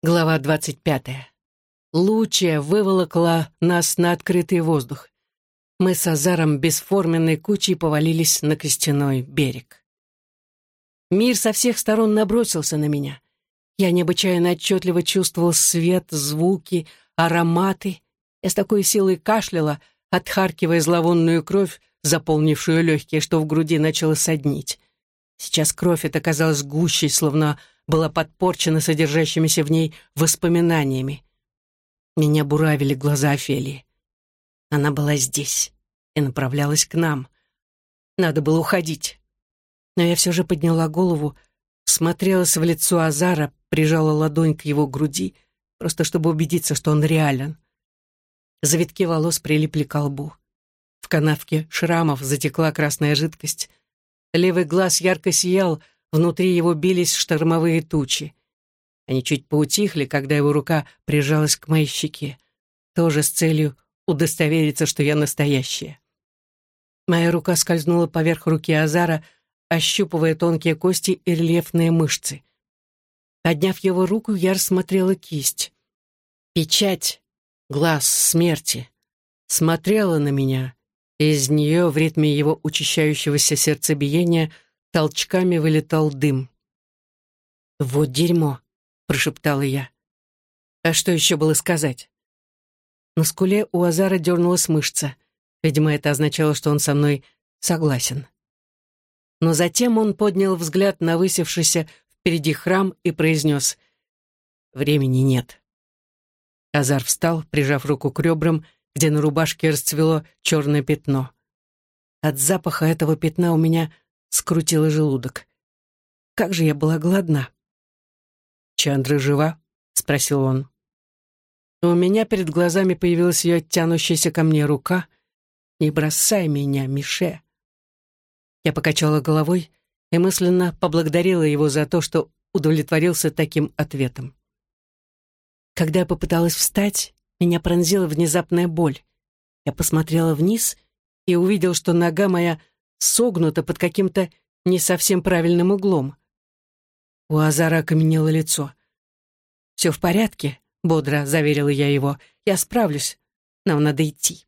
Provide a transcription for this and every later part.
Глава двадцать пятая. Лучия выволокла нас на открытый воздух. Мы с Азаром бесформенной кучей повалились на костяной берег. Мир со всех сторон набросился на меня. Я необычайно отчетливо чувствовал свет, звуки, ароматы. Я с такой силой кашляла, отхаркивая зловонную кровь, заполнившую легкие, что в груди начало соднить. Сейчас кровь эта казалась гущей, словно была подпорчена содержащимися в ней воспоминаниями. Меня буравили глаза Офелии. Она была здесь и направлялась к нам. Надо было уходить. Но я все же подняла голову, смотрелась в лицо Азара, прижала ладонь к его груди, просто чтобы убедиться, что он реален. Завитки волос прилипли к лбу. В канавке шрамов затекла красная жидкость. Левый глаз ярко сиял, внутри его бились штормовые тучи. Они чуть поутихли, когда его рука прижалась к моей щеке, тоже с целью удостовериться, что я настоящая. Моя рука скользнула поверх руки Азара, ощупывая тонкие кости и рельефные мышцы. Подняв его руку, я рассмотрела кисть. Печать, глаз смерти, смотрела на меня, и из нее в ритме его учащающегося сердцебиения толчками вылетал дым. «Вот дерьмо», — прошептала я. А что еще было сказать? На скуле у Азара дернулась мышца. Видимо, это означало, что он со мной согласен. Но затем он поднял взгляд на высевшийся впереди храм и произнес «Времени нет». Азар встал, прижав руку к ребрам, где на рубашке расцвело черное пятно. От запаха этого пятна у меня скрутило желудок. Как же я была голодна. «Чандра жива?» — спросил он. У меня перед глазами появилась ее тянущаяся ко мне рука. «Не бросай меня, Мише!» Я покачала головой и мысленно поблагодарила его за то, что удовлетворился таким ответом. Когда я попыталась встать, меня пронзила внезапная боль. Я посмотрела вниз и увидел, что нога моя согнута под каким-то не совсем правильным углом. У Азара окаменело лицо. «Все в порядке», — бодро заверила я его. «Я справлюсь. Нам надо идти».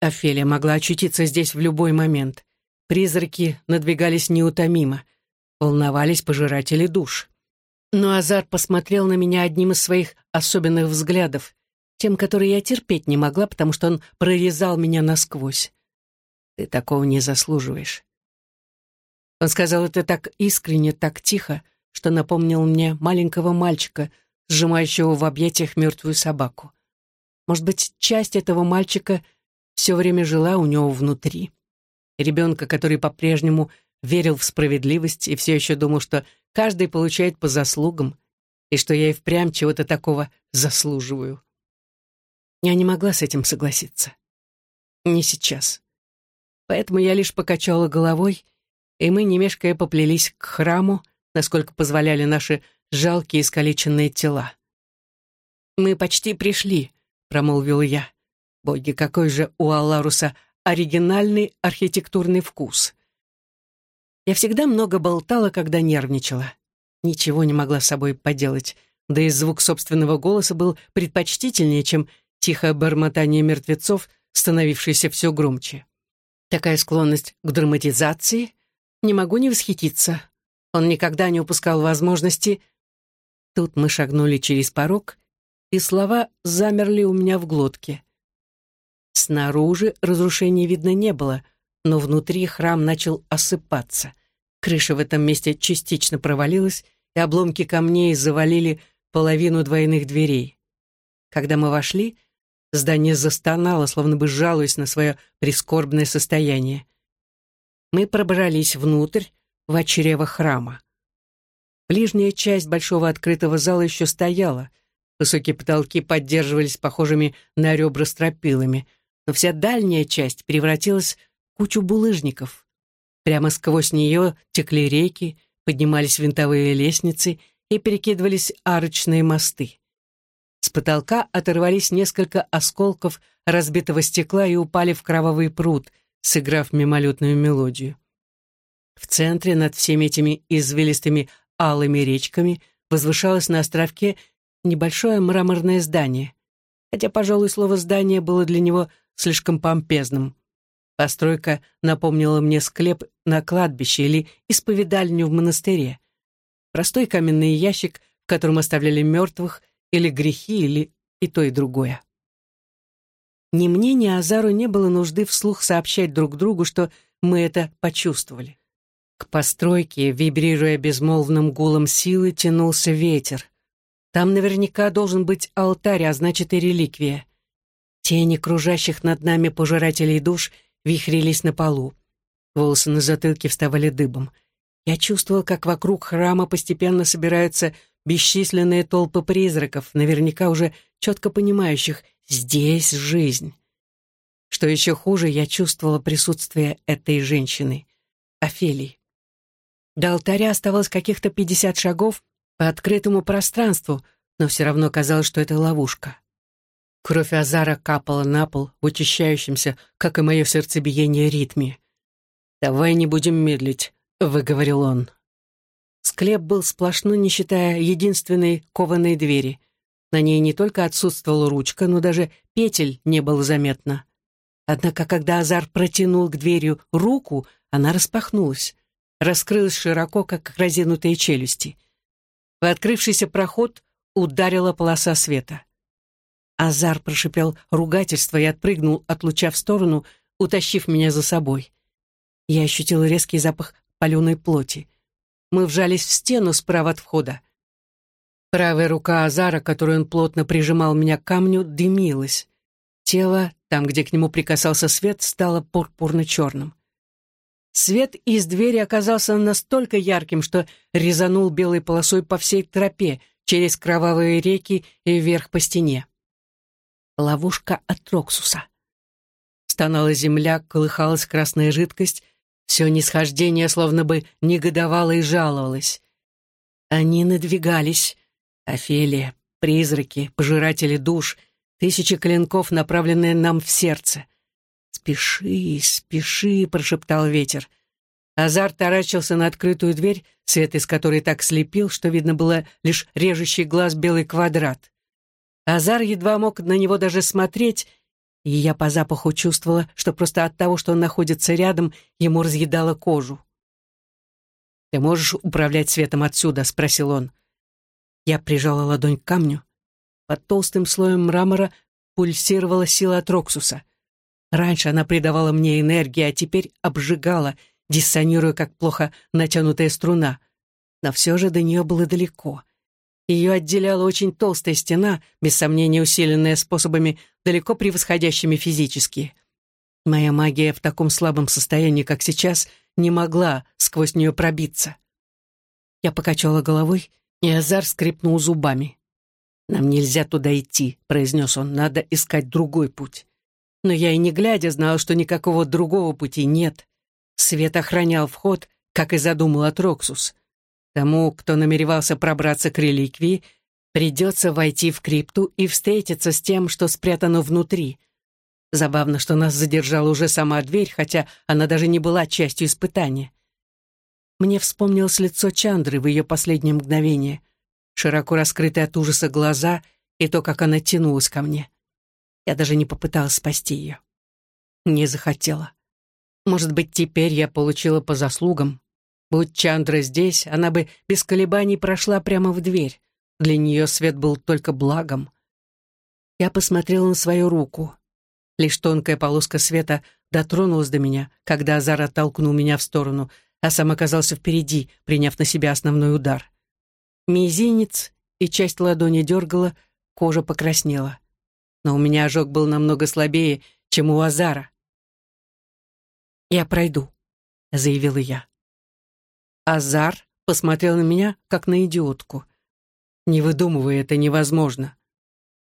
Офелия могла очутиться здесь в любой момент. Призраки надвигались неутомимо. Волновались пожиратели душ. Но Азар посмотрел на меня одним из своих особенных взглядов, тем, который я терпеть не могла, потому что он прорезал меня насквозь. Ты такого не заслуживаешь. Он сказал это так искренне, так тихо, что напомнил мне маленького мальчика, сжимающего в объятиях мертвую собаку. Может быть, часть этого мальчика все время жила у него внутри. Ребенка, который по-прежнему верил в справедливость и все еще думал, что каждый получает по заслугам, и что я и впрямь чего-то такого заслуживаю. Я не могла с этим согласиться. Не сейчас. Поэтому я лишь покачала головой, и мы, не мешкая, поплелись к храму, насколько позволяли наши жалкие искалеченные тела. «Мы почти пришли», — промолвил я. «Боги, какой же у Алларуса оригинальный архитектурный вкус!» Я всегда много болтала, когда нервничала. Ничего не могла с собой поделать, да и звук собственного голоса был предпочтительнее, чем тихое бормотание мертвецов, становившееся все громче. Такая склонность к драматизации не могу не восхититься. Он никогда не упускал возможности. Тут мы шагнули через порог, и слова замерли у меня в глотке. Снаружи разрушений видно не было, но внутри храм начал осыпаться. Крыша в этом месте частично провалилась, и обломки камней завалили половину двойных дверей. Когда мы вошли, здание застонало, словно бы жалуясь на свое прискорбное состояние. Мы пробрались внутрь, в чрево храма. Ближняя часть большого открытого зала еще стояла. Высокие потолки поддерживались похожими на ребра стропилами, но вся дальняя часть превратилась в кучу булыжников. Прямо сквозь нее текли реки, поднимались винтовые лестницы и перекидывались арочные мосты. С потолка оторвались несколько осколков разбитого стекла и упали в кровавый пруд, сыграв мимолетную мелодию. В центре над всеми этими извилистыми алыми речками возвышалась на островке небольшое мраморное здание, хотя, пожалуй, слово «здание» было для него слишком помпезным. Постройка напомнила мне склеп на кладбище или исповедальню в монастыре. Простой каменный ящик, в котором оставляли мертвых, или грехи, или и то, и другое. Ни мне, ни Азару не было нужды вслух сообщать друг другу, что мы это почувствовали. К постройке, вибрируя безмолвным гулом силы, тянулся ветер. Там наверняка должен быть алтарь, а значит и реликвия. Тени кружащих над нами пожирателей душ вихрились на полу. Волосы на затылке вставали дыбом. Я чувствовал, как вокруг храма постепенно собираются бесчисленные толпы призраков, наверняка уже четко понимающих «здесь жизнь». Что еще хуже, я чувствовала присутствие этой женщины, Офелии. До алтаря оставалось каких-то пятьдесят шагов по открытому пространству, но все равно казалось, что это ловушка. Кровь Азара капала на пол в учащающемся, как и мое сердцебиение, ритме. «Давай не будем медлить», — выговорил он. Склеп был сплошной, не считая единственной кованой двери. На ней не только отсутствовала ручка, но даже петель не было заметно. Однако, когда Азар протянул к дверью руку, она распахнулась, раскрылась широко, как разинутые челюсти. В открывшийся проход ударила полоса света. Азар прошипел ругательство и отпрыгнул от луча в сторону, утащив меня за собой. Я ощутил резкий запах паленой плоти. Мы вжались в стену справа от входа. Правая рука Азара, которую он плотно прижимал меня к камню, дымилась. Тело, там, где к нему прикасался свет, стало пурпурно-черным. Свет из двери оказался настолько ярким, что резанул белой полосой по всей тропе, через кровавые реки и вверх по стене ловушка от Роксуса. Стонала земля, колыхалась красная жидкость, все нисхождение словно бы негодовало и жаловалось. Они надвигались. Офелия, призраки, пожиратели душ, тысячи клинков, направленные нам в сердце. «Спеши, спеши», — прошептал ветер. Азар таращился на открытую дверь, свет из которой так слепил, что видно было лишь режущий глаз белый квадрат. Азар едва мог на него даже смотреть, и я по запаху чувствовала, что просто от того, что он находится рядом, ему разъедало кожу. «Ты можешь управлять светом отсюда?» — спросил он. Я прижала ладонь к камню. Под толстым слоем мрамора пульсировала сила от Роксуса. Раньше она придавала мне энергии, а теперь обжигала, диссонируя, как плохо натянутая струна. Но все же до нее было далеко. Ее отделяла очень толстая стена, без сомнения усиленная способами, далеко превосходящими физически. Моя магия в таком слабом состоянии, как сейчас, не могла сквозь нее пробиться. Я покачала головой, и Азар скрипнул зубами. «Нам нельзя туда идти», — произнес он, — «надо искать другой путь». Но я и не глядя знала, что никакого другого пути нет. Свет охранял вход, как и задумал Атроксус. Тому, кто намеревался пробраться к реликвии, придется войти в крипту и встретиться с тем, что спрятано внутри. Забавно, что нас задержала уже сама дверь, хотя она даже не была частью испытания. Мне вспомнилось лицо Чандры в ее последнее мгновение, широко раскрытые от ужаса глаза и то, как она тянулась ко мне. Я даже не попыталась спасти ее. Не захотела. Может быть, теперь я получила по заслугам, Будь Чандра здесь, она бы без колебаний прошла прямо в дверь. Для нее свет был только благом. Я посмотрела на свою руку. Лишь тонкая полоска света дотронулась до меня, когда Азар оттолкнул меня в сторону, а сам оказался впереди, приняв на себя основной удар. Мизинец и часть ладони дергала, кожа покраснела. Но у меня ожог был намного слабее, чем у Азара. «Я пройду», — заявила я. Азар посмотрел на меня, как на идиотку. «Не выдумывай, это невозможно.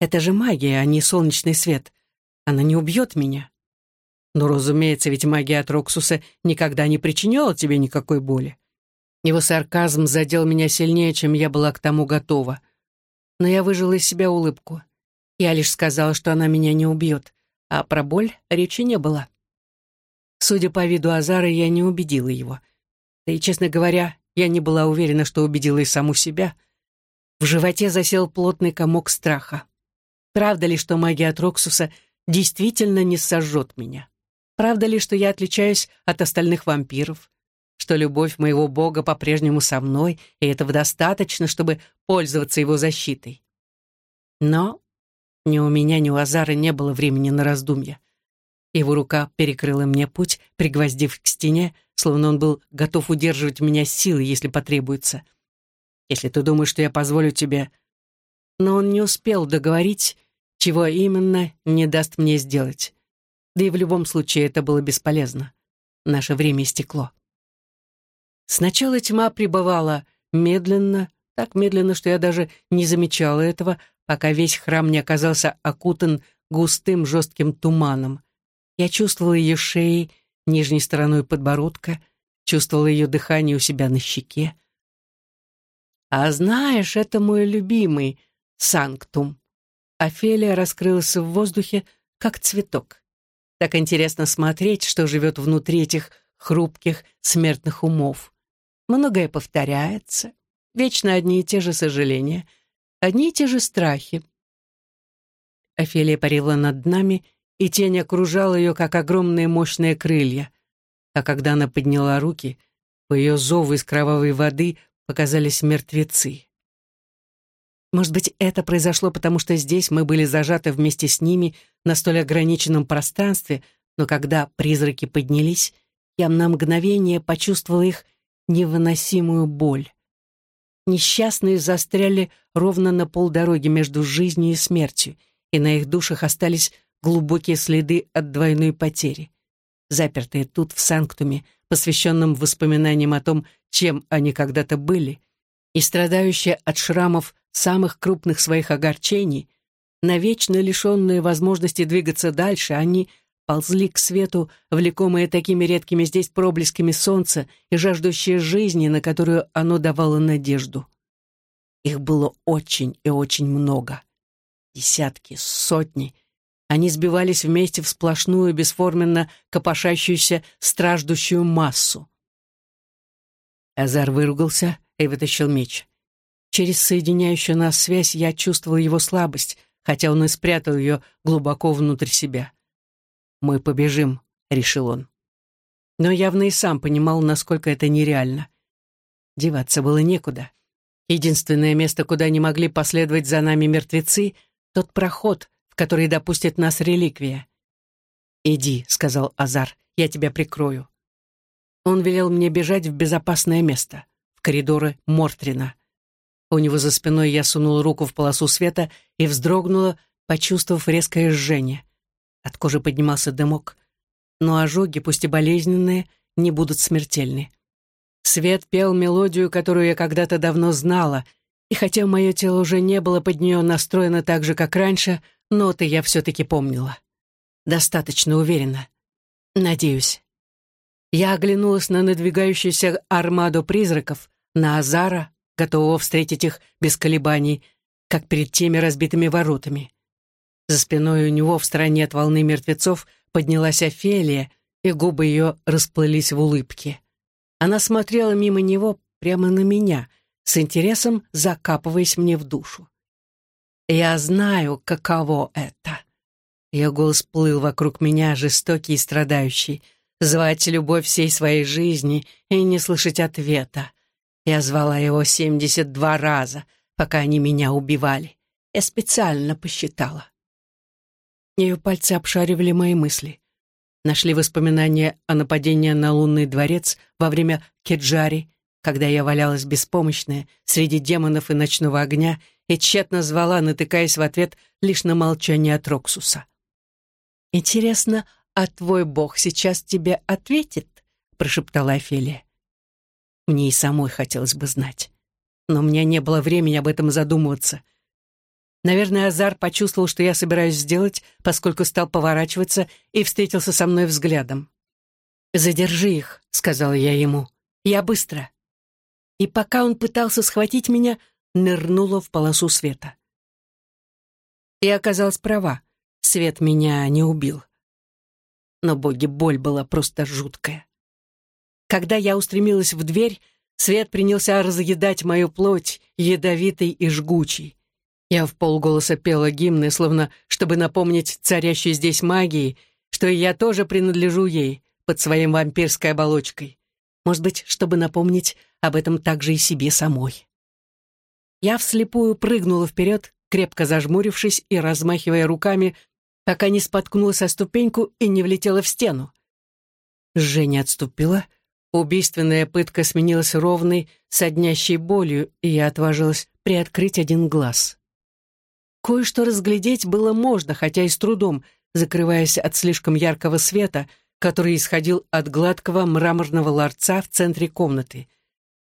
Это же магия, а не солнечный свет. Она не убьет меня». Но, разумеется, ведь магия от Роксуса никогда не причиняла тебе никакой боли. Его сарказм задел меня сильнее, чем я была к тому готова. Но я выжила из себя улыбку. Я лишь сказала, что она меня не убьет, а про боль речи не было. Судя по виду Азара, я не убедила его — да и, честно говоря, я не была уверена, что убедила и саму себя. В животе засел плотный комок страха. Правда ли, что магия от Роксуса действительно не сожжет меня? Правда ли, что я отличаюсь от остальных вампиров? Что любовь моего бога по-прежнему со мной, и этого достаточно, чтобы пользоваться его защитой? Но ни у меня, ни у Азара не было времени на раздумья. Его рука перекрыла мне путь, пригвоздив к стене, словно он был готов удерживать меня силой, если потребуется. Если ты думаешь, что я позволю тебе... Но он не успел договорить, чего именно не даст мне сделать. Да и в любом случае это было бесполезно. Наше время истекло. Сначала тьма пребывала медленно, так медленно, что я даже не замечала этого, пока весь храм не оказался окутан густым жестким туманом. Я чувствовала ее шеей, нижней стороной подбородка, чувствовала ее дыхание у себя на щеке. «А знаешь, это мой любимый санктум». Офелия раскрылась в воздухе, как цветок. Так интересно смотреть, что живет внутри этих хрупких смертных умов. Многое повторяется, вечно одни и те же сожаления, одни и те же страхи. Офелия парила над нами, и тень окружала ее, как огромные мощные крылья. А когда она подняла руки, по ее зову из кровавой воды показались мертвецы. Может быть, это произошло потому, что здесь мы были зажаты вместе с ними на столь ограниченном пространстве, но когда призраки поднялись, я на мгновение почувствовала их невыносимую боль. Несчастные застряли ровно на полдороги между жизнью и смертью, и на их душах остались глубокие следы от двойной потери. Запертые тут, в Санктуме, посвященном воспоминаниям о том, чем они когда-то были, и страдающие от шрамов самых крупных своих огорчений, навечно лишенные возможности двигаться дальше, они ползли к свету, влекомые такими редкими здесь проблесками солнца и жаждущие жизни, на которую оно давало надежду. Их было очень и очень много. Десятки, сотни. Они сбивались вместе в сплошную, бесформенно копошащуюся, страждущую массу. Азар выругался и вытащил меч. Через соединяющую нас связь я чувствовал его слабость, хотя он и спрятал ее глубоко внутрь себя. «Мы побежим», — решил он. Но явно и сам понимал, насколько это нереально. Деваться было некуда. Единственное место, куда не могли последовать за нами мертвецы, тот проход, в который допустит нас реликвия. «Иди», — сказал Азар, — «я тебя прикрою». Он велел мне бежать в безопасное место, в коридоры Мортрина. У него за спиной я сунула руку в полосу света и вздрогнула, почувствовав резкое жжение. От кожи поднимался дымок, но ожоги, пусть и болезненные, не будут смертельны. Свет пел мелодию, которую я когда-то давно знала, и хотя мое тело уже не было под нее настроено так же, как раньше, ноты я все-таки помнила. Достаточно уверенно. Надеюсь. Я оглянулась на надвигающуюся армаду призраков, на Азара, готового встретить их без колебаний, как перед теми разбитыми воротами. За спиной у него, в стороне от волны мертвецов, поднялась Офелия, и губы ее расплылись в улыбке. Она смотрела мимо него прямо на меня, с интересом закапываясь мне в душу. «Я знаю, каково это». Ее голос плыл вокруг меня, жестокий и страдающий — звать любовь всей своей жизни и не слышать ответа. Я звала его семьдесят два раза, пока они меня убивали. Я специально посчитала. Ее пальцы обшаривали мои мысли. Нашли воспоминания о нападении на лунный дворец во время Кеджари, когда я валялась беспомощная среди демонов и ночного огня и тщетно звала, натыкаясь в ответ лишь на молчание от Роксуса. Интересно, «А твой бог сейчас тебе ответит?» — прошептала Офелия. Мне и самой хотелось бы знать. Но у меня не было времени об этом задумываться. Наверное, Азар почувствовал, что я собираюсь сделать, поскольку стал поворачиваться и встретился со мной взглядом. «Задержи их», — сказала я ему. «Я быстро». И пока он пытался схватить меня, нырнула в полосу света. И оказалась права. Свет меня не убил но, боги, боль была просто жуткая. Когда я устремилась в дверь, Свет принялся разъедать мою плоть, ядовитый и жгучий. Я в полголоса пела гимны, словно чтобы напомнить царящей здесь магии, что и я тоже принадлежу ей, под своей вампирской оболочкой. Может быть, чтобы напомнить об этом также и себе самой. Я вслепую прыгнула вперед, крепко зажмурившись и размахивая руками, пока не споткнулась о ступеньку и не влетела в стену. Женя отступила, убийственная пытка сменилась ровной, соднящей болью, и я отважилась приоткрыть один глаз. Кое-что разглядеть было можно, хотя и с трудом, закрываясь от слишком яркого света, который исходил от гладкого мраморного ларца в центре комнаты.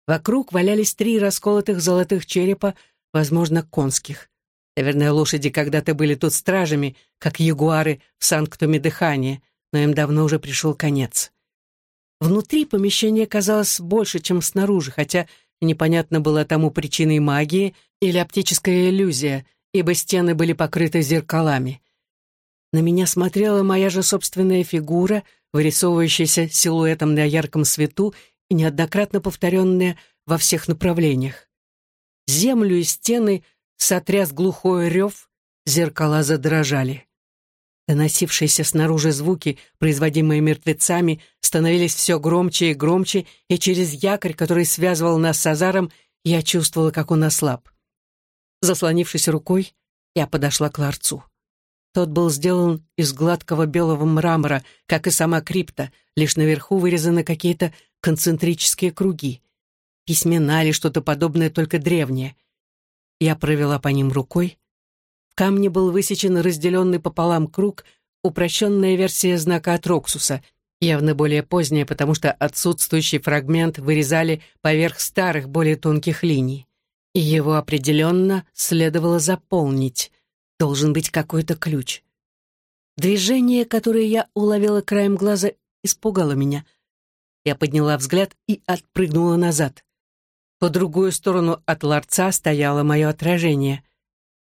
Вокруг валялись три расколотых золотых черепа, возможно, конских. Наверное, лошади когда-то были тут стражами, как ягуары в Санктуме дыхания, но им давно уже пришел конец. Внутри помещение казалось больше, чем снаружи, хотя непонятно было тому причиной магии или оптическая иллюзия, ибо стены были покрыты зеркалами. На меня смотрела моя же собственная фигура, вырисовывающаяся силуэтом на ярком свету и неоднократно повторенная во всех направлениях. Землю и стены сотряс глухой рев, зеркала задрожали. Доносившиеся снаружи звуки, производимые мертвецами, становились все громче и громче, и через якорь, который связывал нас с Азаром, я чувствовала, как он ослаб. Заслонившись рукой, я подошла к ларцу. Тот был сделан из гладкого белого мрамора, как и сама крипта, лишь наверху вырезаны какие-то концентрические круги. Письмена или что-то подобное, только древнее. Я провела по ним рукой. В камне был высечен разделенный пополам круг, упрощенная версия знака от явно более поздняя, потому что отсутствующий фрагмент вырезали поверх старых, более тонких линий и его определенно следовало заполнить. Должен быть какой-то ключ. Движение, которое я уловила краем глаза, испугало меня. Я подняла взгляд и отпрыгнула назад. По другую сторону от ларца стояло мое отражение.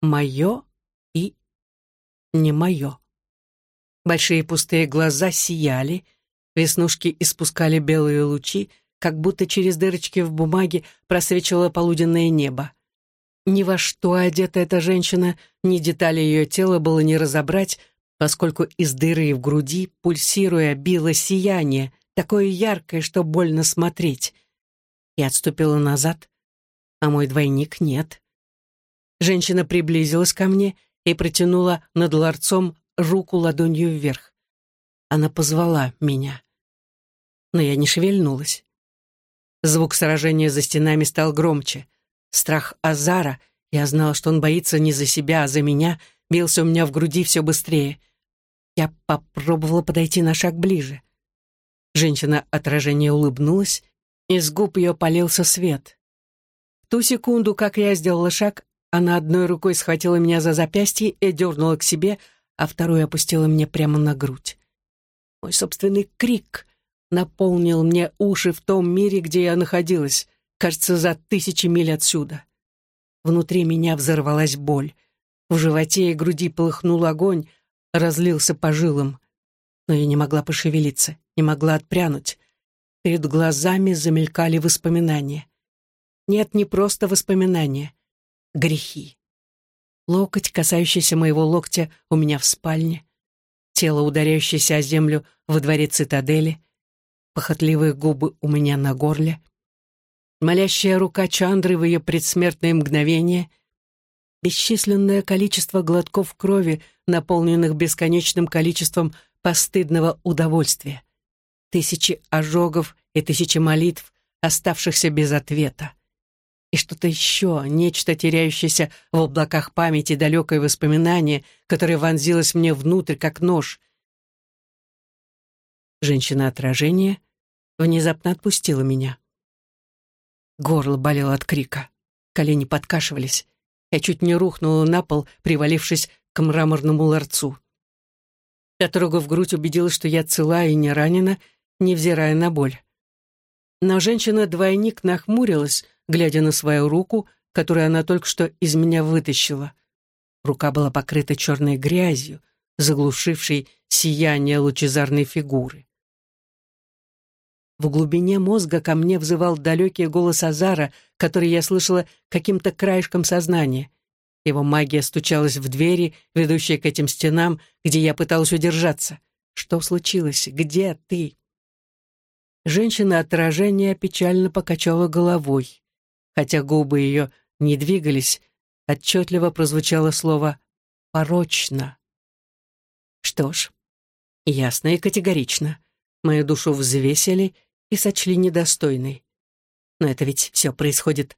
Мое и не мое. Большие пустые глаза сияли, веснушки испускали белые лучи, как будто через дырочки в бумаге просвечивало полуденное небо. Ни во что одета эта женщина, ни детали ее тела было не разобрать, поскольку из дыры в груди, пульсируя, било сияние, такое яркое, что больно смотреть. Я отступила назад, а мой двойник нет. Женщина приблизилась ко мне и протянула над ларцом руку ладонью вверх. Она позвала меня. Но я не шевельнулась. Звук сражения за стенами стал громче. Страх Азара, я знала, что он боится не за себя, а за меня, бился у меня в груди все быстрее. Я попробовала подойти на шаг ближе. Женщина отражение улыбнулась, из губ ее полился свет. В ту секунду, как я сделала шаг, она одной рукой схватила меня за запястье и дернула к себе, а вторую опустила мне прямо на грудь. Мой собственный крик наполнил мне уши в том мире, где я находилась, кажется, за тысячи миль отсюда. Внутри меня взорвалась боль. В животе и груди полыхнул огонь, разлился по жилам. Но я не могла пошевелиться, не могла отпрянуть. Перед глазами замелькали воспоминания. Нет, не просто воспоминания. Грехи. Локоть, касающийся моего локтя у меня в спальне. Тело, ударяющееся о землю во дворе цитадели — похотливые губы у меня на горле, молящая рука Чандры в ее предсмертное мгновение, бесчисленное количество глотков крови, наполненных бесконечным количеством постыдного удовольствия, тысячи ожогов и тысячи молитв, оставшихся без ответа. И что-то еще, нечто теряющееся в облаках памяти, далекое воспоминание, которое вонзилось мне внутрь, как нож — Женщина-отражение внезапно отпустила меня. Горло болело от крика. Колени подкашивались. Я чуть не рухнула на пол, привалившись к мраморному ларцу. Отрогав грудь, убедилась, что я цела и не ранена, невзирая на боль. Но женщина-двойник нахмурилась, глядя на свою руку, которую она только что из меня вытащила. Рука была покрыта черной грязью, заглушившей сияние лучезарной фигуры. В глубине мозга ко мне взывал далекий голос Азара, который я слышала каким-то краешком сознания. Его магия стучалась в двери, ведущие к этим стенам, где я пыталась удержаться. Что случилось? Где ты? Женщина отражения печально покачала головой. Хотя губы ее не двигались, отчетливо прозвучало слово «порочно». Что ж, ясно и категорично. Мою душу взвесили и сочли недостойной. Но это ведь все происходит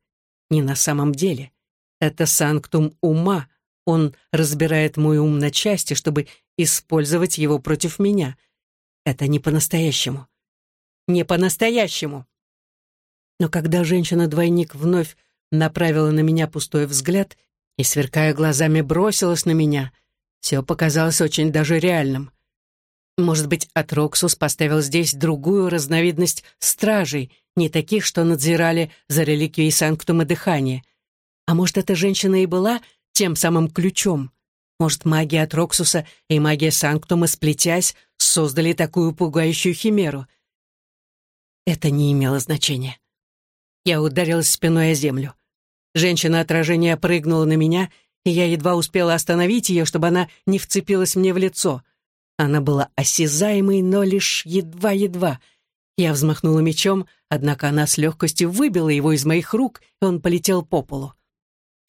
не на самом деле. Это санктум ума. Он разбирает мой ум на части, чтобы использовать его против меня. Это не по-настоящему не по-настоящему. Но когда женщина-двойник вновь направила на меня пустой взгляд и, сверкая глазами, бросилась на меня, все показалось очень даже реальным. Может быть, Атроксус поставил здесь другую разновидность стражей, не таких, что надзирали за реликвией Санктума Дыхания. А может, эта женщина и была тем самым ключом? Может, магия Атроксуса и магия Санктума, сплетясь, создали такую пугающую химеру? Это не имело значения. Я ударилась спиной о землю. Женщина отражения прыгнула на меня, и я едва успела остановить ее, чтобы она не вцепилась мне в лицо. Она была осязаемой, но лишь едва-едва. Я взмахнула мечом, однако она с легкостью выбила его из моих рук, и он полетел по полу.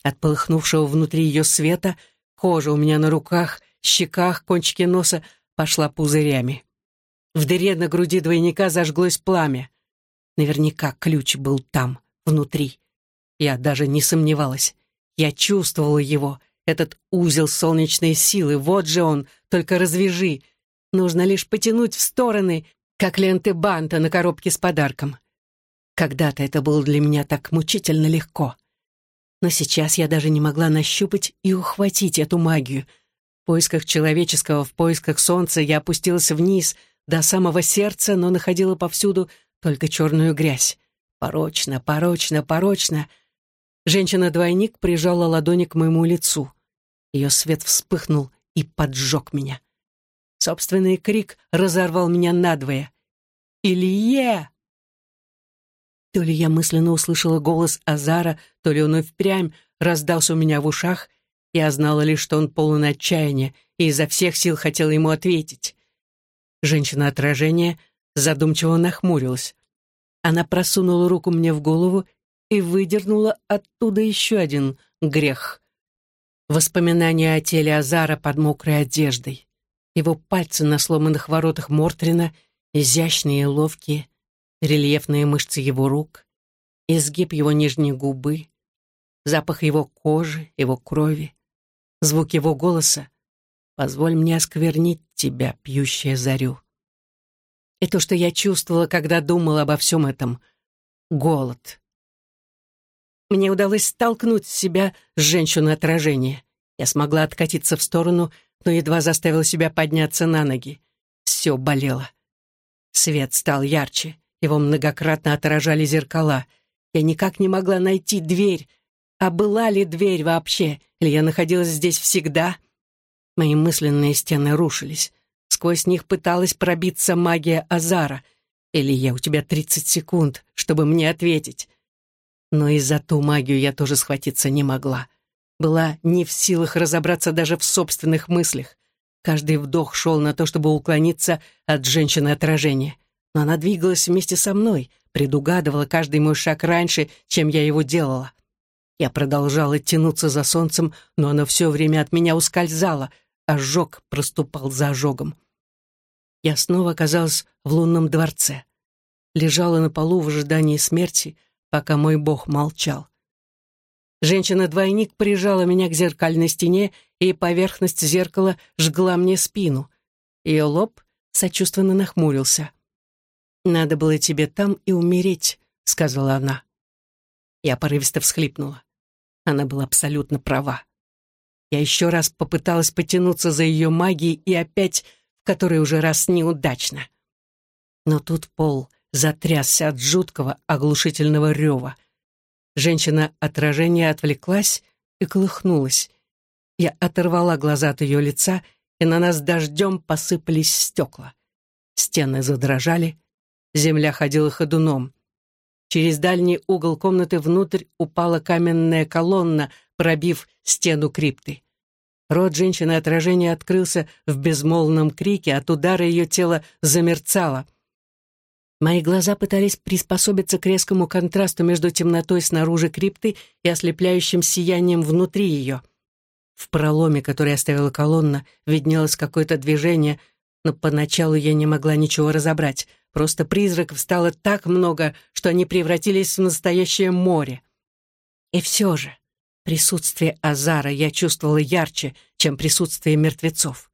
От полыхнувшего внутри ее света кожа у меня на руках, щеках, кончики носа пошла пузырями. В дыре на груди двойника зажглось пламя. Наверняка ключ был там, внутри. Я даже не сомневалась. Я чувствовала его, этот узел солнечной силы. Вот же он, только развяжи. Нужно лишь потянуть в стороны, как ленты банта на коробке с подарком. Когда-то это было для меня так мучительно легко. Но сейчас я даже не могла нащупать и ухватить эту магию. В поисках человеческого, в поисках солнца я опустилась вниз — до самого сердца, но находила повсюду только черную грязь. Порочно, порочно, порочно. Женщина-двойник прижала ладони к моему лицу. Ее свет вспыхнул и поджег меня. Собственный крик разорвал меня надвое. «Илье!» То ли я мысленно услышала голос Азара, то ли он и впрямь раздался у меня в ушах. Я знала лишь, что он полон отчаяния и изо всех сил хотела ему ответить. Женщина отражения задумчиво нахмурилась. Она просунула руку мне в голову и выдернула оттуда еще один грех. Воспоминания о теле Азара под мокрой одеждой. Его пальцы на сломанных воротах Мортрина, изящные и ловкие, рельефные мышцы его рук, изгиб его нижней губы, запах его кожи, его крови, звук его голоса, Позволь мне осквернить тебя, пьющая зарю. И то, что я чувствовала, когда думала обо всем этом — голод. Мне удалось столкнуть себя с женщиной отражения. Я смогла откатиться в сторону, но едва заставила себя подняться на ноги. Все болело. Свет стал ярче, его многократно отражали зеркала. Я никак не могла найти дверь. А была ли дверь вообще? Или я находилась здесь всегда? Мои мысленные стены рушились. Сквозь них пыталась пробиться магия Азара. Или я у тебя тридцать секунд, чтобы мне ответить. Но и за ту магию я тоже схватиться не могла. Была не в силах разобраться даже в собственных мыслях. Каждый вдох шел на то, чтобы уклониться от женщины отражения. Но она двигалась вместе со мной, предугадывала каждый мой шаг раньше, чем я его делала. Я продолжала тянуться за солнцем, но оно все время от меня ускользало — ожог проступал за ожогом. Я снова оказалась в лунном дворце. Лежала на полу в ожидании смерти, пока мой бог молчал. Женщина-двойник прижала меня к зеркальной стене, и поверхность зеркала жгла мне спину. Ее лоб сочувственно нахмурился. «Надо было тебе там и умереть», — сказала она. Я порывисто всхлипнула. Она была абсолютно права. Я еще раз попыталась потянуться за ее магией и опять, в который уже раз неудачно. Но тут пол затрясся от жуткого оглушительного рева. Женщина отражения отвлеклась и колыхнулась. Я оторвала глаза от ее лица, и на нас дождем посыпались стекла. Стены задрожали, земля ходила ходуном. Через дальний угол комнаты внутрь упала каменная колонна, пробив стену крипты. Рот женщины отражения открылся в безмолвном крике, от удара ее тело замерцало. Мои глаза пытались приспособиться к резкому контрасту между темнотой снаружи крипты и ослепляющим сиянием внутри ее. В проломе, который оставила колонна, виднелось какое-то движение, но поначалу я не могла ничего разобрать. Просто призраков стало так много, что они превратились в настоящее море. И все же присутствие Азара я чувствовала ярче, чем присутствие мертвецов.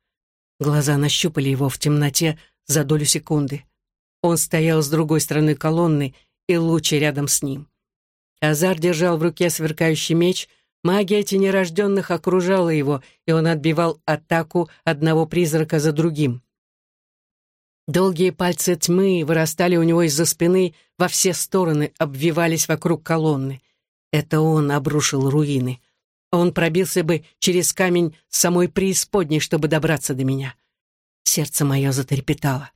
Глаза нащупали его в темноте за долю секунды. Он стоял с другой стороны колонны, и лучи рядом с ним. Азар держал в руке сверкающий меч, магия тенерожденных окружала его, и он отбивал атаку одного призрака за другим. Долгие пальцы тьмы вырастали у него из-за спины во все стороны, обвивались вокруг колонны. Это он обрушил руины. Он пробился бы через камень самой преисподней, чтобы добраться до меня. Сердце мое затрепетало.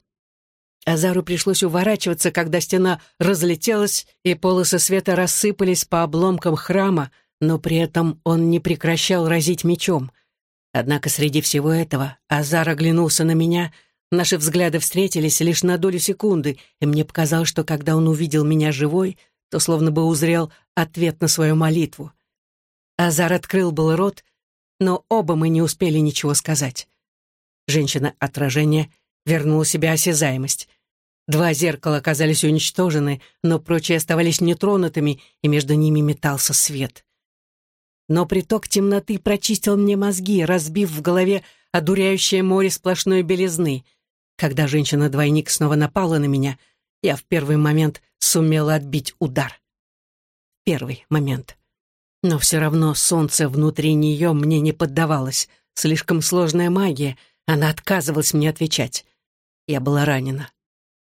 Азару пришлось уворачиваться, когда стена разлетелась, и полосы света рассыпались по обломкам храма, но при этом он не прекращал разить мечом. Однако среди всего этого Азар оглянулся на меня — Наши взгляды встретились лишь на долю секунды, и мне показалось, что когда он увидел меня живой, то словно бы узрел ответ на свою молитву. Азар открыл был рот, но оба мы не успели ничего сказать. Женщина отражения вернула себе осязаемость. Два зеркала оказались уничтожены, но прочие оставались нетронутыми, и между ними метался свет. Но приток темноты прочистил мне мозги, разбив в голове одуряющее море сплошной белизны — когда женщина-двойник снова напала на меня, я в первый момент сумела отбить удар. Первый момент. Но все равно солнце внутри нее мне не поддавалось. Слишком сложная магия, она отказывалась мне отвечать. Я была ранена.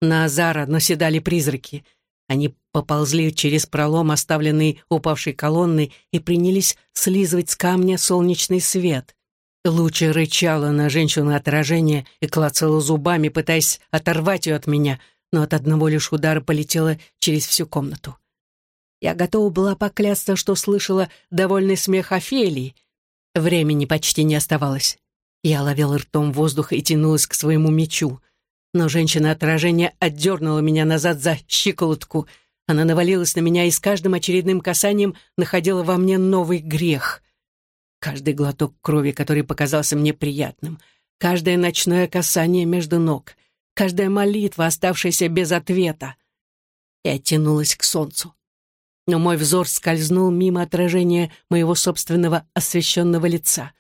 На Азара наседали призраки. Они поползли через пролом, оставленный упавшей колонной, и принялись слизывать с камня солнечный свет. Лучи рычала на женщину отражение и клацала зубами, пытаясь оторвать ее от меня, но от одного лишь удара полетела через всю комнату. Я готова была поклясться, что слышала довольный смех Офелии. Времени почти не оставалось. Я ловила ртом воздух и тянулась к своему мечу. Но женщина отражения отдернула меня назад за щиколотку. Она навалилась на меня и с каждым очередным касанием находила во мне новый грех — Каждый глоток крови, который показался мне приятным, каждое ночное касание между ног, каждая молитва, оставшаяся без ответа. Я тянулась к солнцу. Но мой взор скользнул мимо отражения моего собственного освещенного лица.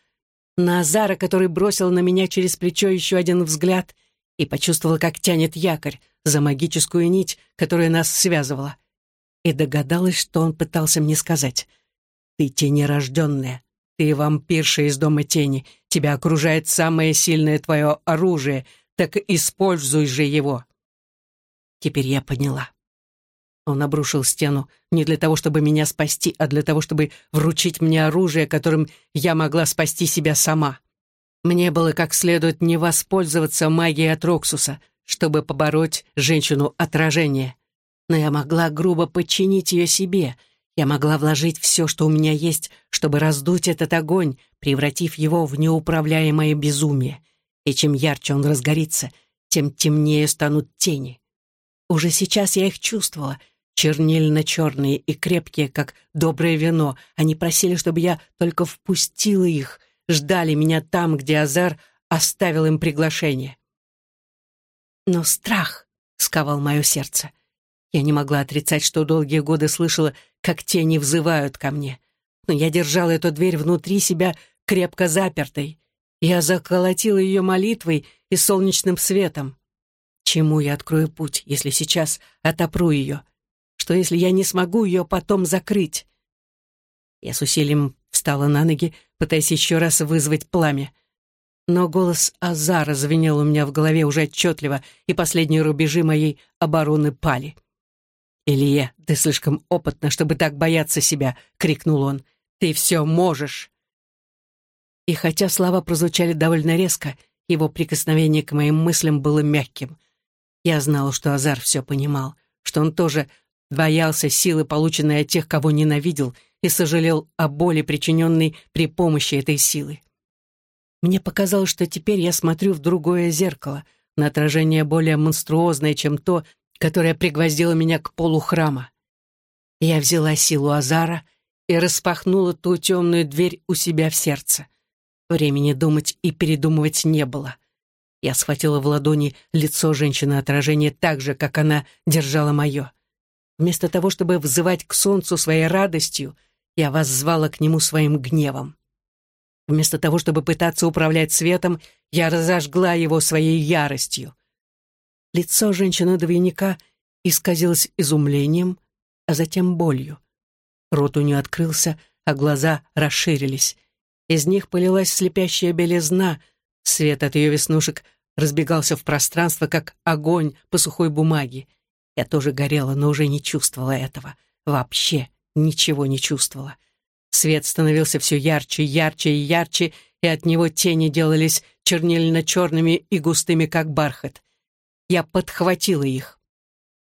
На Азара, который бросил на меня через плечо еще один взгляд и почувствовал, как тянет якорь за магическую нить, которая нас связывала. И догадалась, что он пытался мне сказать. «Ты тенерожденная, ты вампирша из Дома Тени. Тебя окружает самое сильное твое оружие. Так используй же его. Теперь я поняла. Он обрушил стену не для того, чтобы меня спасти, а для того, чтобы вручить мне оружие, которым я могла спасти себя сама. Мне было как следует не воспользоваться магией от Роксуса, чтобы побороть женщину отражения. Но я могла грубо подчинить ее себе — я могла вложить все, что у меня есть, чтобы раздуть этот огонь, превратив его в неуправляемое безумие. И чем ярче он разгорится, тем темнее станут тени. Уже сейчас я их чувствовала, чернильно-черные и крепкие, как доброе вино. Они просили, чтобы я только впустила их, ждали меня там, где Азар оставил им приглашение. Но страх сковал мое сердце. Я не могла отрицать, что долгие годы слышала, как тени взывают ко мне. Но я держала эту дверь внутри себя крепко запертой. Я заколотила ее молитвой и солнечным светом. Чему я открою путь, если сейчас отопру ее? Что, если я не смогу ее потом закрыть? Я с усилием встала на ноги, пытаясь еще раз вызвать пламя. Но голос Азара звенел у меня в голове уже отчетливо, и последние рубежи моей обороны пали. «Илья, ты слишком опытна, чтобы так бояться себя!» — крикнул он. «Ты все можешь!» И хотя слова прозвучали довольно резко, его прикосновение к моим мыслям было мягким. Я знала, что Азар все понимал, что он тоже боялся силы, полученной от тех, кого ненавидел, и сожалел о боли, причиненной при помощи этой силы. Мне показалось, что теперь я смотрю в другое зеркало, на отражение более монструозное, чем то, которое пригвоздило меня к полу храма. Я взяла силу Азара и распахнула ту темную дверь у себя в сердце. Времени думать и передумывать не было. Я схватила в ладони лицо женщины отражение так же, как она держала мое. Вместо того, чтобы взывать к солнцу своей радостью, я воззвала к нему своим гневом. Вместо того, чтобы пытаться управлять светом, я разожгла его своей яростью. Лицо женщины-двойника исказилось изумлением, а затем болью. Рот у нее открылся, а глаза расширились. Из них полилась слепящая белизна, Свет от ее веснушек разбегался в пространство, как огонь по сухой бумаге. Я тоже горела, но уже не чувствовала этого. Вообще ничего не чувствовала. Свет становился все ярче, ярче и ярче, и от него тени делались чернильно-черными и густыми, как бархат. Я подхватила их.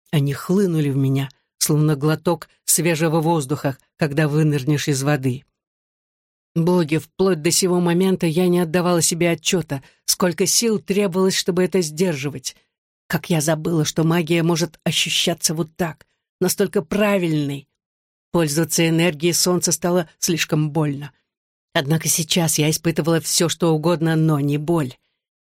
Они хлынули в меня, словно глоток свежего воздуха, когда вынырнешь из воды. Боги, вплоть до сего момента я не отдавала себе отчета, сколько сил требовалось, чтобы это сдерживать. Как я забыла, что магия может ощущаться вот так, настолько правильной. Пользоваться энергией солнца стало слишком больно. Однако сейчас я испытывала все, что угодно, но не боль.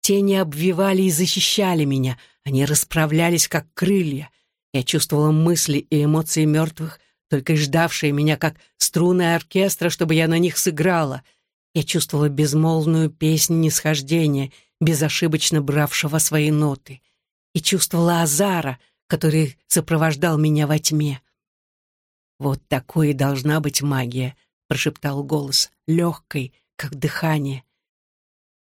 Тени обвивали и защищали меня, они расправлялись, как крылья. Я чувствовала мысли и эмоции мертвых, только и ждавшие меня как струны оркестра, чтобы я на них сыграла. Я чувствовала безмолвную песнь нисхождения, безошибочно бравшего свои ноты. И чувствовала Азара, который сопровождал меня во тьме. «Вот такой и должна быть магия», — прошептал голос, легкой, как дыхание.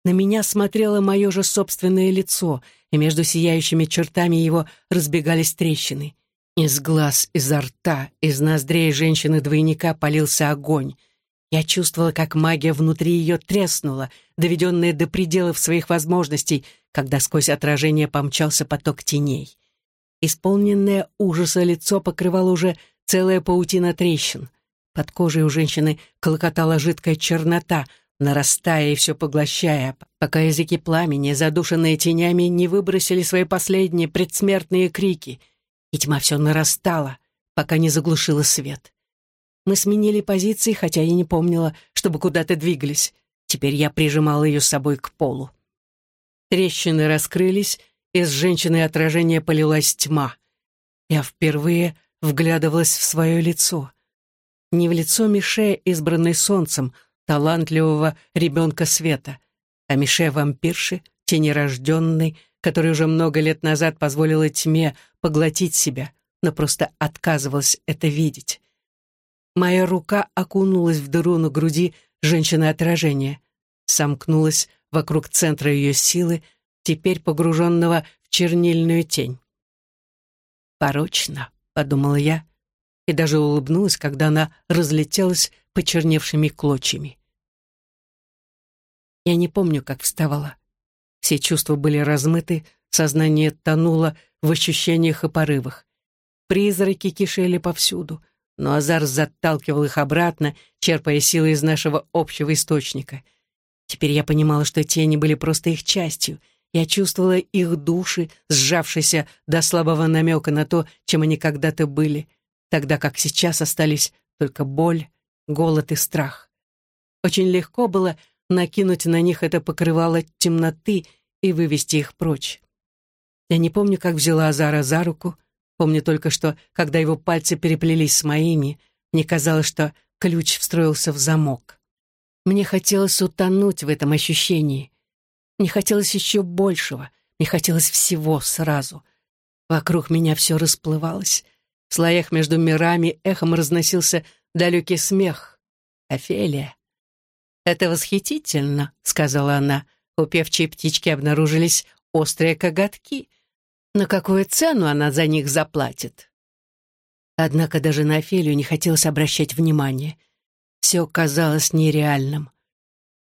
На меня смотрело мое же собственное лицо, и между сияющими чертами его разбегались трещины. Из глаз, изо рта, из ноздрей женщины-двойника полился огонь. Я чувствовала, как магия внутри ее треснула, доведенная до пределов своих возможностей, когда сквозь отражение помчался поток теней. Исполненное ужаса лицо покрывало уже целая паутина трещин. Под кожей у женщины колокотала жидкая чернота, нарастая и все поглощая, пока языки пламени, задушенные тенями, не выбросили свои последние предсмертные крики — и тьма все нарастала, пока не заглушила свет. Мы сменили позиции, хотя я не помнила, чтобы куда-то двигались. Теперь я прижимала ее с собой к полу. Трещины раскрылись, из женщины отражения полилась тьма. Я впервые вглядывалась в свое лицо. Не в лицо Мише, избранной солнцем, талантливого ребенка света, а Мише вампирши, тенерожденной, которая уже много лет назад позволила тьме поглотить себя, но просто отказывалась это видеть. Моя рука окунулась в дыру на груди женщины отражения, сомкнулась вокруг центра ее силы, теперь погруженного в чернильную тень. «Порочно», — подумала я, и даже улыбнулась, когда она разлетелась почерневшими клочьями. Я не помню, как вставала. Все чувства были размыты, сознание тонуло в ощущениях и порывах. Призраки кишели повсюду, но Азар заталкивал их обратно, черпая силы из нашего общего источника. Теперь я понимала, что тени были просто их частью. Я чувствовала их души, сжавшиеся до слабого намека на то, чем они когда-то были, тогда как сейчас остались только боль, голод и страх. Очень легко было накинуть на них это покрывало темноты и вывести их прочь. Я не помню, как взяла Азара за руку, помню только, что, когда его пальцы переплелись с моими, мне казалось, что ключ встроился в замок. Мне хотелось утонуть в этом ощущении. Мне хотелось еще большего, мне хотелось всего сразу. Вокруг меня все расплывалось. В слоях между мирами эхом разносился далекий смех. «Офелия, «Это восхитительно», — сказала она. У певчей птички обнаружились острые коготки. На какую цену она за них заплатит? Однако даже на Офелию не хотелось обращать внимания. Все казалось нереальным.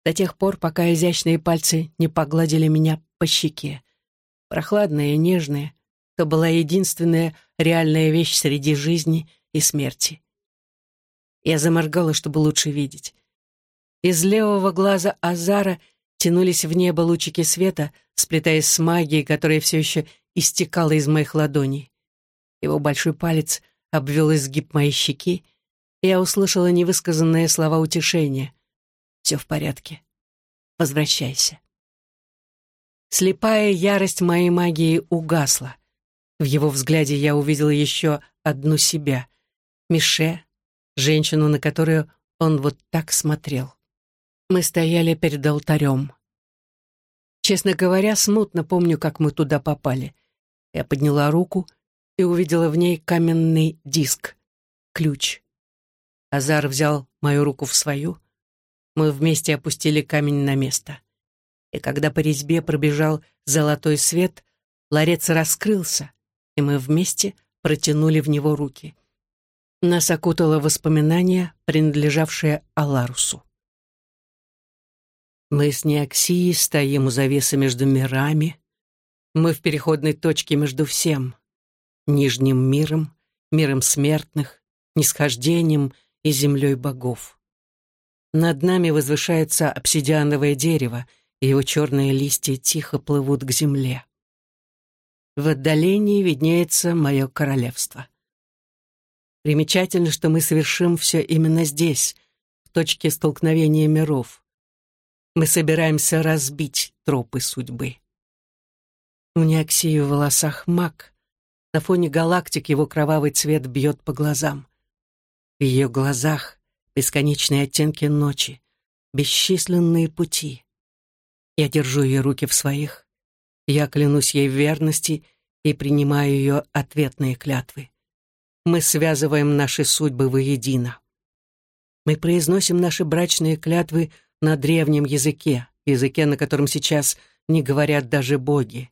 До тех пор, пока изящные пальцы не погладили меня по щеке. Прохладные, нежные, то была единственная реальная вещь среди жизни и смерти. Я заморгала, чтобы лучше видеть. Из левого глаза Азара тянулись в небо лучики света, сплетаясь с магией, которая все еще истекала из моих ладоней. Его большой палец обвел изгиб моей щеки, и я услышала невысказанные слова утешения. «Все в порядке. Возвращайся». Слепая ярость моей магии угасла. В его взгляде я увидела еще одну себя — Мише, женщину, на которую он вот так смотрел. Мы стояли перед алтарем. Честно говоря, смутно помню, как мы туда попали. Я подняла руку и увидела в ней каменный диск, ключ. Азар взял мою руку в свою. Мы вместе опустили камень на место. И когда по резьбе пробежал золотой свет, ларец раскрылся, и мы вместе протянули в него руки. Нас окутало воспоминание, принадлежавшее Аларусу. Мы с Неоксией стоим у завесы между мирами. Мы в переходной точке между всем. Нижним миром, миром смертных, нисхождением и землей богов. Над нами возвышается обсидиановое дерево, и его черные листья тихо плывут к земле. В отдалении виднеется мое королевство. Примечательно, что мы совершим все именно здесь, в точке столкновения миров. Мы собираемся разбить тропы судьбы. У Неоксии в волосах маг. На фоне галактик его кровавый цвет бьет по глазам. В ее глазах бесконечные оттенки ночи, бесчисленные пути. Я держу ее руки в своих. Я клянусь ей в верности и принимаю ее ответные клятвы мы связываем наши судьбы воедино. Мы произносим наши брачные клятвы на древнем языке, языке, на котором сейчас не говорят даже боги.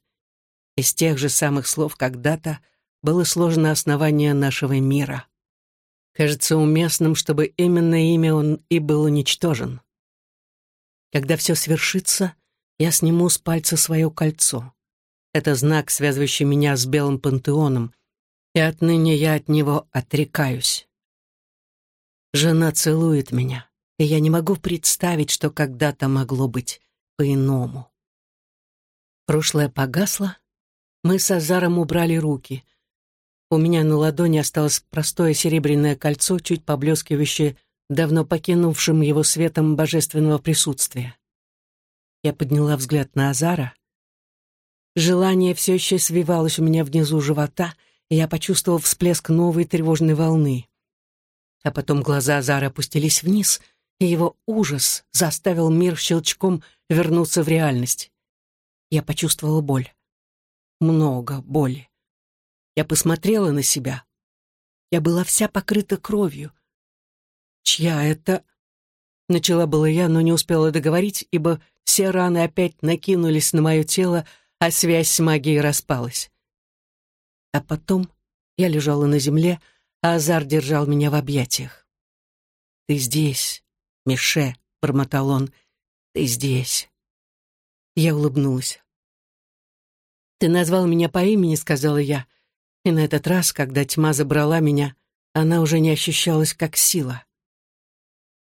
Из тех же самых слов когда-то было сложено основание нашего мира. Кажется уместным, чтобы именно ими он и был уничтожен. Когда все свершится, я сниму с пальца свое кольцо. Это знак, связывающий меня с Белым Пантеоном, и отныне я от него отрекаюсь. Жена целует меня, и я не могу представить, что когда-то могло быть по-иному. Прошлое погасло, мы с Азаром убрали руки. У меня на ладони осталось простое серебряное кольцо, чуть поблескивающее давно покинувшим его светом божественного присутствия. Я подняла взгляд на Азара. Желание все еще свивалось у меня внизу живота — я почувствовал всплеск новой тревожной волны. А потом глаза Зары опустились вниз, и его ужас заставил мир щелчком вернуться в реальность. Я почувствовала боль. Много боли. Я посмотрела на себя. Я была вся покрыта кровью. Чья это... Начала было я, но не успела договорить, ибо все раны опять накинулись на мое тело, а связь с магией распалась. А потом я лежала на земле, а Азар держал меня в объятиях. «Ты здесь, Мише», — бормотал он, — «ты здесь». Я улыбнулась. «Ты назвал меня по имени», — сказала я, и на этот раз, когда тьма забрала меня, она уже не ощущалась как сила.